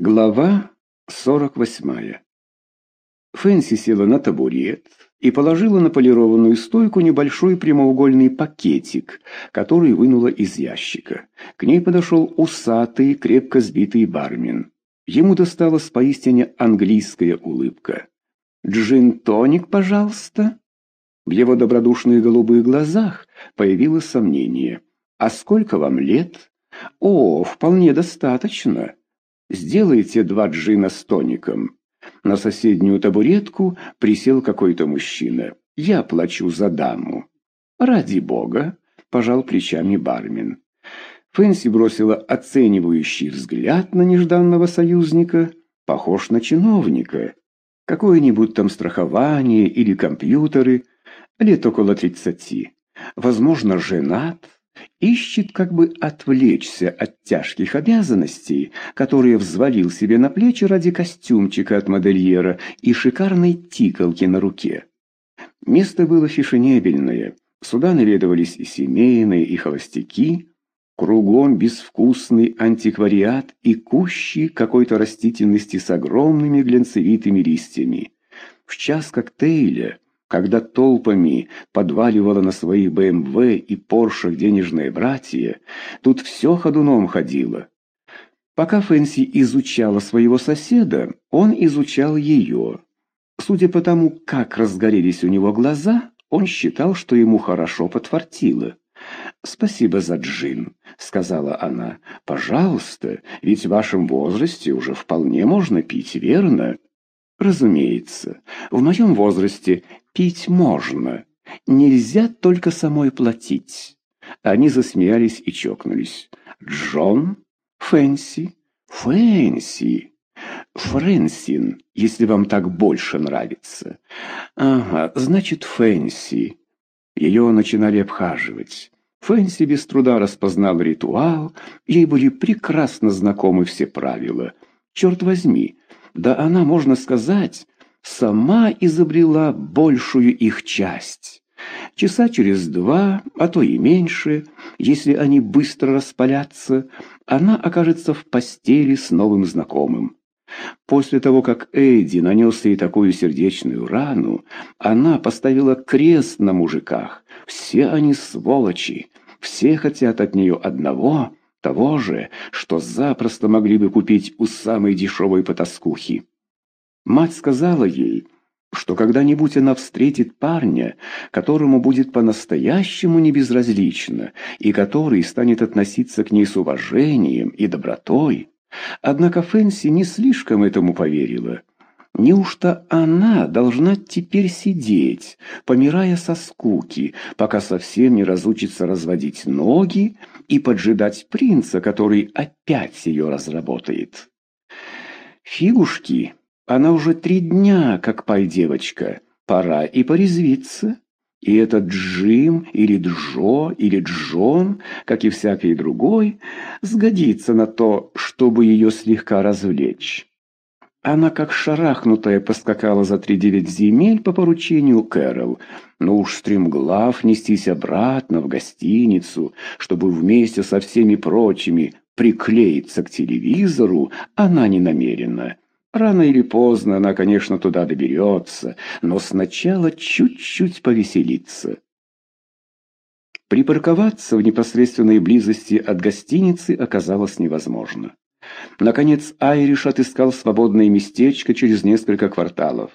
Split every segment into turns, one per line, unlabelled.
Глава 48. Фэнси села на табурет и положила на полированную стойку небольшой прямоугольный пакетик, который вынула из ящика. К ней подошел усатый, крепко сбитый бармен. Ему досталась поистине английская улыбка. «Джин-тоник, пожалуйста?» В его добродушных голубых глазах появилось сомнение. «А сколько вам лет?» «О, вполне достаточно». Сделайте два джина с тоником. На соседнюю табуретку присел какой-то мужчина. Я плачу за даму. Ради бога, пожал плечами бармен. Фэнси бросила оценивающий взгляд на нежданного союзника. Похож на чиновника. Какое-нибудь там страхование или компьютеры. Лет около тридцати. Возможно, женат ищет как бы отвлечься от тяжких обязанностей, которые взвалил себе на плечи ради костюмчика от модельера и шикарной тикалки на руке. Место было фешенебельное. Сюда наведывались и семейные, и холостяки. Кругом безвкусный антиквариат и кущи какой-то растительности с огромными глянцевитыми листьями. В час коктейля когда толпами подваливало на своих БМВ и Поршах денежные братья, тут все ходуном ходило. Пока Фэнси изучала своего соседа, он изучал ее. Судя по тому, как разгорелись у него глаза, он считал, что ему хорошо подфартило. «Спасибо за джин», — сказала она. «Пожалуйста, ведь в вашем возрасте уже вполне можно пить, верно?» «Разумеется, в моем возрасте Пить можно. Нельзя только самой платить. Они засмеялись и чокнулись. Джон? Фэнси? Фэнси? Фрэнсин, если вам так больше нравится. Ага, значит, Фэнси. Ее начинали обхаживать. Фэнси без труда распознал ритуал, ей были прекрасно знакомы все правила. Черт возьми, да она, можно сказать, сама изобрела большую их часть. Часа через два, а то и меньше, если они быстро распалятся, она окажется в постели с новым знакомым. После того, как Эдди нанес ей такую сердечную рану, она поставила крест на мужиках. Все они сволочи, все хотят от нее одного, того же, что запросто могли бы купить у самой дешевой потаскухи. Мать сказала ей, что когда-нибудь она встретит парня, которому будет по-настоящему небезразлично и который станет относиться к ней с уважением и добротой. Однако Фэнси не слишком этому поверила. Неужто она должна теперь сидеть, помирая со скуки, пока совсем не разучится разводить ноги и поджидать принца, который опять ее разработает? Фигушки она уже три дня, как пай-девочка. Пора и порезвиться. И этот Джим или Джо или Джон, как и всякий другой, сгодится на то, чтобы ее слегка развлечь. Она как шарахнутая поскакала за три девять земель по поручению Кэрол, но уж стремглав нестись обратно в гостиницу, чтобы вместе со всеми прочими приклеиться к телевизору, она не намерена. Рано или поздно она, конечно, туда доберется, но сначала чуть-чуть повеселиться. Припарковаться в непосредственной близости от гостиницы оказалось невозможно. Наконец Айриш отыскал свободное местечко через несколько кварталов.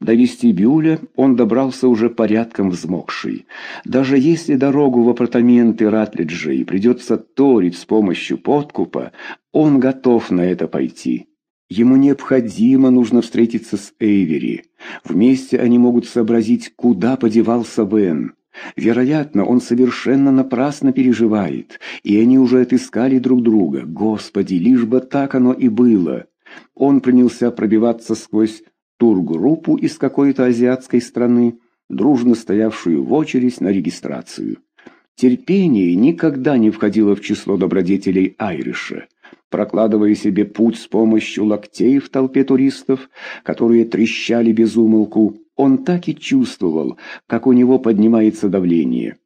До вестибюля он добрался уже порядком взмокший. Даже если дорогу в апартаменты Ратлиджей придется торить с помощью подкупа, он готов на это пойти. Ему необходимо нужно встретиться с Эйвери. Вместе они могут сообразить, куда подевался Вен. Вероятно, он совершенно напрасно переживает, и они уже отыскали друг друга. Господи, лишь бы так оно и было. Он принялся пробиваться сквозь тургруппу из какой-то азиатской страны, дружно стоявшую в очередь на регистрацию. Терпение никогда не входило в число добродетелей Айриша прокладывая себе путь с помощью локтей в толпе туристов, которые трещали без умолку, он так и чувствовал, как у него поднимается давление.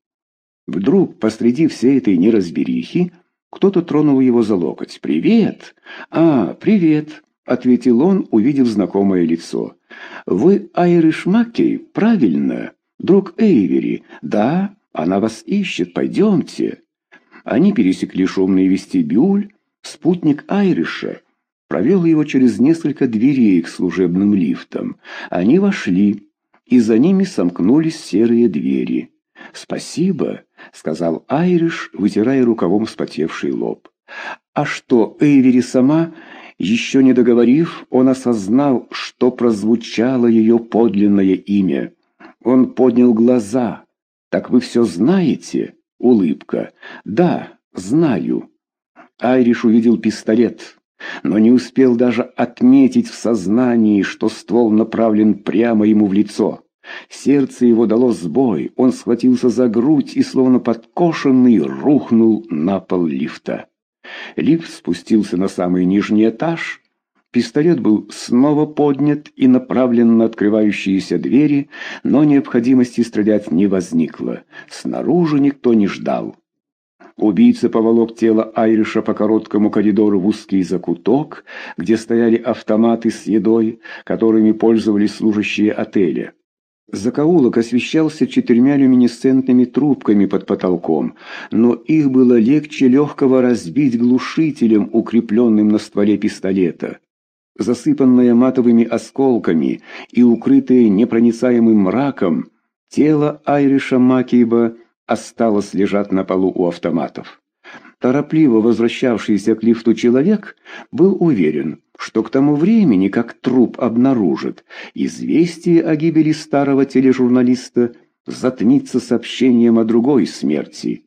Вдруг посреди всей этой неразберихи Кто-то тронул его за локоть. «Привет!» «А, привет!» — ответил он, увидев знакомое лицо. «Вы Айриш Маккей, правильно? Друг Эйвери. Да, она вас ищет, пойдемте». Они пересекли шумный вестибюль. Спутник Айриша провел его через несколько дверей к служебным лифтам. Они вошли, и за ними сомкнулись серые двери. «Спасибо», — сказал Айриш, вытирая рукавом вспотевший лоб. «А что, Эйвери сама...» Еще не договорив, он осознал, что прозвучало ее подлинное имя. Он поднял глаза. «Так вы все знаете?» Улыбка. «Да, знаю». Айриш увидел пистолет, но не успел даже отметить в сознании, что ствол направлен прямо ему в лицо. Сердце его дало сбой, он схватился за грудь и, словно подкошенный, рухнул на пол лифта. Лифт спустился на самый нижний этаж. Пистолет был снова поднят и направлен на открывающиеся двери, но необходимости стрелять не возникло. Снаружи никто не ждал. Убийца поволок тело Айриша по короткому коридору в узкий закуток, где стояли автоматы с едой, которыми пользовались служащие отеля. Закоулок освещался четырьмя люминесцентными трубками под потолком, но их было легче легкого разбить глушителем, укрепленным на стволе пистолета. Засыпанное матовыми осколками и укрытое непроницаемым мраком, тело Айриша Макиева осталось лежать на полу у автоматов. Торопливо возвращавшийся к лифту человек был уверен, что к тому времени, как труп обнаружат, известие о гибели старого тележурналиста затмится сообщением о другой смерти.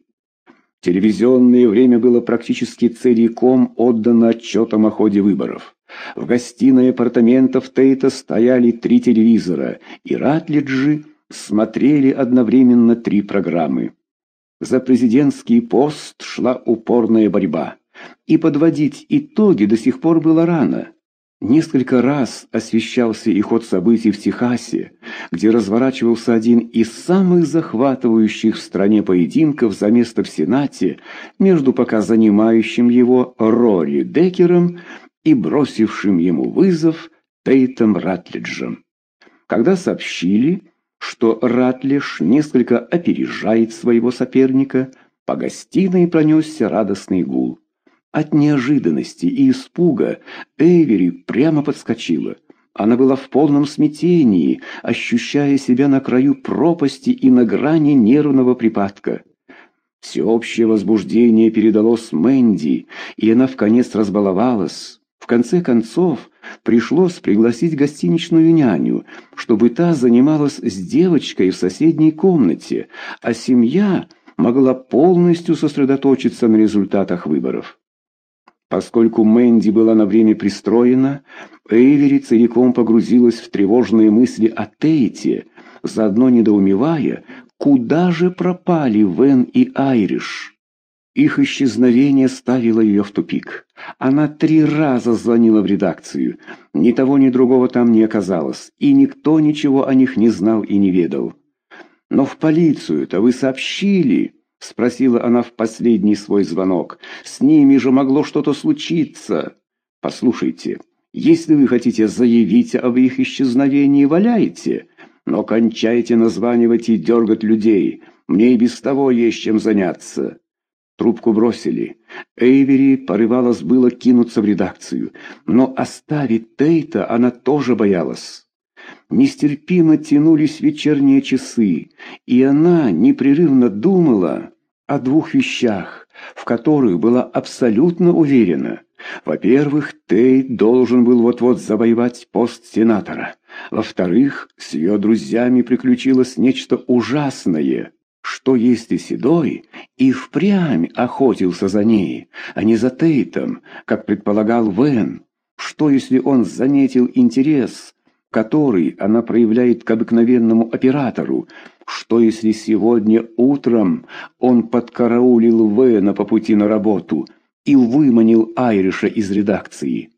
Телевизионное время было практически целиком отдано отчетам о ходе выборов. В гостиной апартаментов Тейта стояли три телевизора, и Ратлиджи смотрели одновременно три программы. За президентский пост шла упорная борьба и подводить итоги до сих пор было рано. Несколько раз освещался и ход событий в Техасе, где разворачивался один из самых захватывающих в стране поединков за место в Сенате между пока занимающим его Рори Декером и бросившим ему вызов Тейтом Ратлиджем. Когда сообщили, что Ратлиш несколько опережает своего соперника, по гостиной пронесся радостный гул. От неожиданности и испуга Эйвери прямо подскочила. Она была в полном смятении, ощущая себя на краю пропасти и на грани нервного припадка. Всеобщее возбуждение передалось Мэнди, и она вконец разбаловалась. В конце концов, пришлось пригласить гостиничную няню, чтобы та занималась с девочкой в соседней комнате, а семья могла полностью сосредоточиться на результатах выборов. Поскольку Мэнди была на время пристроена, Эйвери целиком погрузилась в тревожные мысли о Тейте, заодно недоумевая, куда же пропали Вен и Айриш. Их исчезновение ставило ее в тупик. Она три раза звонила в редакцию. Ни того, ни другого там не оказалось, и никто ничего о них не знал и не ведал. «Но в полицию-то вы сообщили?» — спросила она в последний свой звонок. «С ними же могло что-то случиться. Послушайте, если вы хотите заявить об их исчезновении, валяйте, но кончайте названивать и дергать людей. Мне и без того есть чем заняться». Трубку бросили. Эйвери порывалась было кинуться в редакцию, но оставить Тейта она тоже боялась. Нестерпимо тянулись вечерние часы, и она непрерывно думала о двух вещах, в которых была абсолютно уверена. Во-первых, Тейт должен был вот-вот завоевать пост сенатора. Во-вторых, с ее друзьями приключилось нечто ужасное. Что если Седой и впрямь охотился за ней, а не за Тейтом, как предполагал Вен? Что если он заметил интерес, который она проявляет к обыкновенному оператору. Что если сегодня утром он подкараулил Вена по пути на работу и выманил Айриша из редакции?